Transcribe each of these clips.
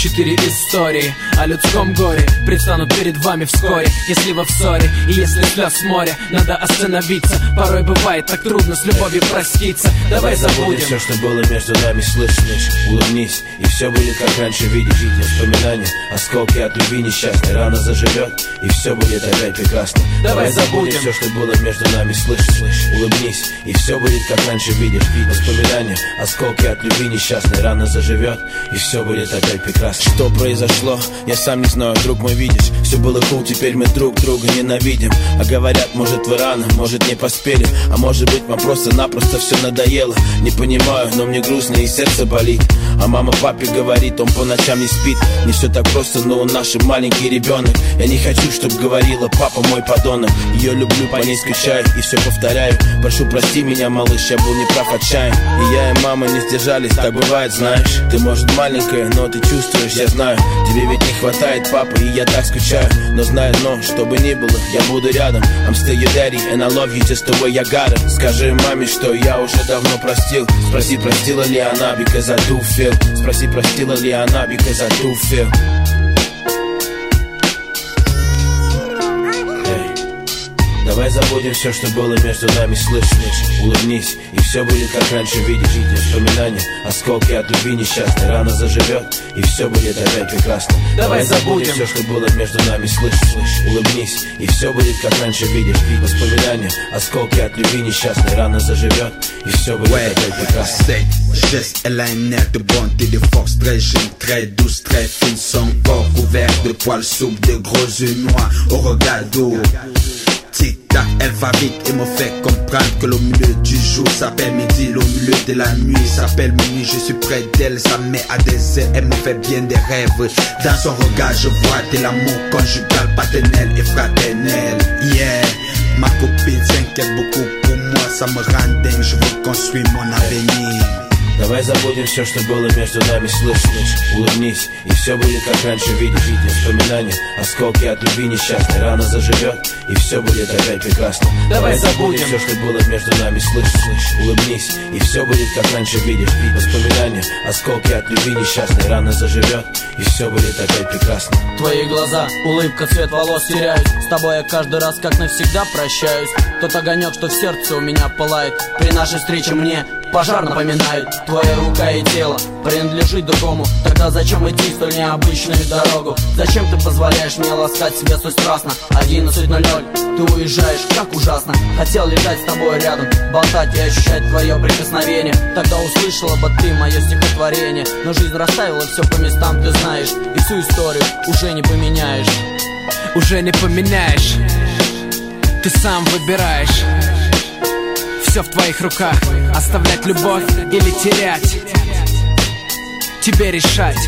Четыре истории о людском горе. Предстанут перед вами вскоре Если вы в ссоре и если слез море Надо остановиться Порой бывает так трудно с любовью проститься. Давай забудем. все, что было между нами, слышь Улыбнись, и все будет как раньше. Видишь, воспоминания, осколки от любви несчастной. Рано заживет, и все будет опять прекрасно. Давай забудем. все, что было между нами, слышь Улыбнись, и все будет как раньше. Видишь, воспоминания, осколки от любви несчастной. Рано заживет, и все будет опять прекрасно Что произошло, я сам не знаю, друг мой, видишь Все было cool, теперь мы друг друга ненавидим. А говорят, может вы рано, может не поспели. А может быть, вам просто-напросто все надоело. Не понимаю, но мне грустно и сердце болит. А мама папе говорит, он по ночам не спит. Не все так просто, но он наш маленький ребенок Я не хочу, чтобы говорила папа мой подонок. Ее люблю, по ней скучаю и все повторяю. Прошу, прости меня, малыш, я был неправ отчаян И я и мама не сдержались, так бывает, знаешь. Ты, может, маленькая, но ты чувствуешь, я знаю Тебе ведь не хватает папы, и я так скучаю. Но знаю, но, что бы ни было, я буду рядом. I'm still your daddy, and I love you just the way I got it. Скажи маме, что я уже давно простил. Спроси, простила ли она, because I do feel. Спроси, простила ли она, because I do feel Давай забудем все, что было между нами, слышь, Улыбнись, и все будет как раньше, видишь? Воспоминания, осколки от любви несчастной Рано заживет, и все будет опять прекрасно. Давай забудем все, что было между нами, слышь, Улыбнись, и все будет как раньше, видишь? Воспоминания, осколки от любви несчастной Рано заживет, и все будет ouais, опять прекрасно. Geste, air de bonté, de force très jeune, très douce, très fine Son corps couvert de poils souples, de gros yeux noirs. Au regard d'eau Elle va vite et me fait comprendre que le milieu du jour s'appelle midi, le milieu de la nuit s'appelle minuit. Je suis près d'elle, ça met à des elle me fait bien des rêves. Dans son regard, je vois de l'amour conjugal, paternel et fraternel. Yeah, ma copine s'inquiète beaucoup pour moi, ça me rend dingue, je veux construire mon avenir. Давай забудем все, что было между нами, слышь, слышь Улыбнись, и все будет как раньше, видишь, видишь Воспоминания, осколки от любви несчастной Рано заживет, и все будет опять прекрасно. Давай забудем все, что было между нами, слышь, слышь Улыбнись, и все будет как раньше, видишь, видишь Воспоминания, осколки от любви несчастной Рано заживет, и все будет опять прекрасно. Твои глаза, улыбка, цвет волос теряют. С тобой я каждый раз как навсегда прощаюсь. Тот огонек, что в сердце у меня пылает. При нашей встрече мне пожар напоминает Твоя рука и тело. Принадлежит другому. Тогда зачем идти столь необычную дорогу? Зачем ты позволяешь мне ласкать себя столь страстно? 11.00, ты уезжаешь, как ужасно. Хотел лежать с тобой рядом, болтать и ощущать твое прикосновение. Тогда услышала бы ты мое стихотворение. Но жизнь расставила все по местам, ты знаешь. И всю историю уже не поменяешь. Уже не поменяешь. Ты сам выбираешь все в твоих руках. Оставлять любовь или терять? Тебе решать.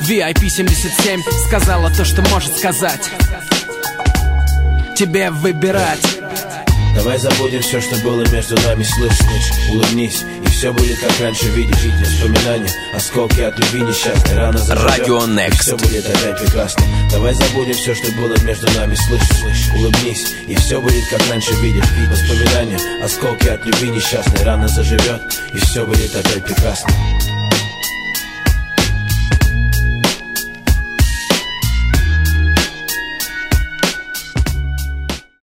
VIP 77 сказала то, что может сказать. Тебе выбирать Давай забудем все, что было между нами, слышь, Улыбнись, и все будет как раньше, видишь, видишь Воспоминания, осколки от любви несчастной. Рано заживет, Радио Next. все будет опять прекрасно. Давай забудем все, что было между нами, слышь, слышь Улыбнись, и все будет как раньше, видишь, видишь Воспоминания, осколки от любви несчастной. Рано заживет, и все будет опять прекрасно